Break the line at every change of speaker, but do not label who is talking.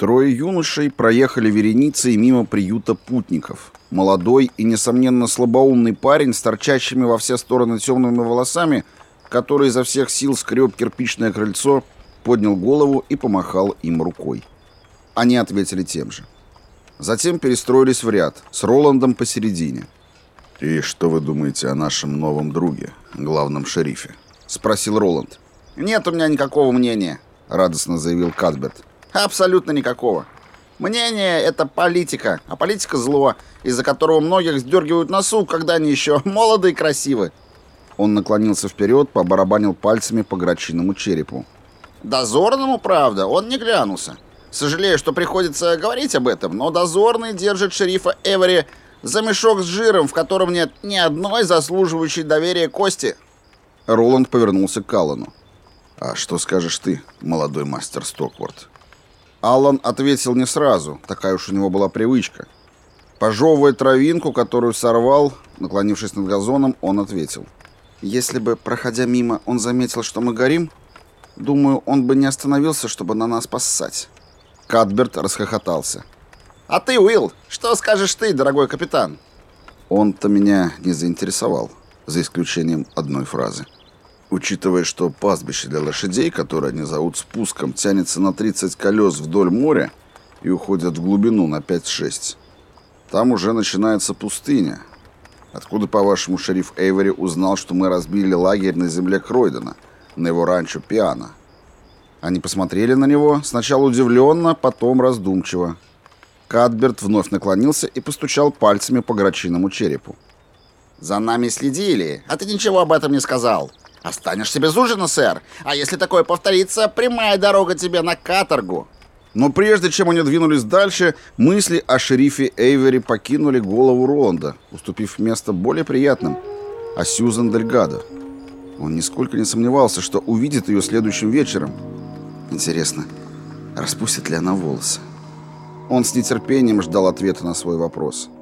Трое юношей проехали вереницей мимо приюта путников. Молодой и, несомненно, слабоумный парень с торчащими во все стороны темными волосами, который изо всех сил скреб кирпичное крыльцо, поднял голову и помахал им рукой. Они ответили тем же. Затем перестроились в ряд, с Роландом посередине. «И что вы думаете о нашем новом друге, главном шерифе?» — спросил Роланд.
«Нет у меня никакого мнения», — радостно заявил Кадберт. Абсолютно никакого. Мнение — это политика, а политика — зло, из-за которого многих сдергивают носу, когда они еще молоды и красивы.
Он наклонился вперед, побарабанил пальцами по грачиному черепу.
Дозорному, правда, он не глянулся. Сожалею, что приходится говорить об этом, но дозорный держит шерифа Эвери за мешок с жиром, в котором нет ни одной заслуживающей доверия кости.
Роланд повернулся к Аллану. «А что скажешь ты, молодой мастер Стокворд?» Аллан ответил не сразу, такая уж у него была привычка. Пожевывая травинку, которую сорвал, наклонившись над газоном, он ответил. «Если бы, проходя мимо, он заметил, что мы горим, думаю, он бы не остановился, чтобы на нас поссать». Кадберт расхохотался.
«А ты, Уилл, что скажешь ты, дорогой капитан?»
Он-то меня не заинтересовал, за исключением одной фразы. Учитывая, что пастбище для лошадей, которое они зовут спуском, тянется на 30 колес вдоль моря и уходит в глубину на 5-6. Там уже начинается пустыня. Откуда, по-вашему, шериф Эйвери узнал, что мы разбили лагерь на земле Кройдена, на его ранчо Пиано? Они посмотрели на него, сначала удивленно, потом раздумчиво. Кадберт вновь наклонился и постучал пальцами по грачиному черепу.
«За нами следили, а ты ничего об этом не сказал», Останешься без ужина, сэр. А если такое повторится, прямая дорога тебе на каторгу.
Но прежде чем они двинулись дальше, мысли о шерифе Эйвери покинули голову Роланда, уступив место более приятным – о Сьюзан Дельгадо. Он нисколько не сомневался, что увидит ее следующим вечером. Интересно, распустит ли она волосы? Он с нетерпением ждал ответа на свой вопрос –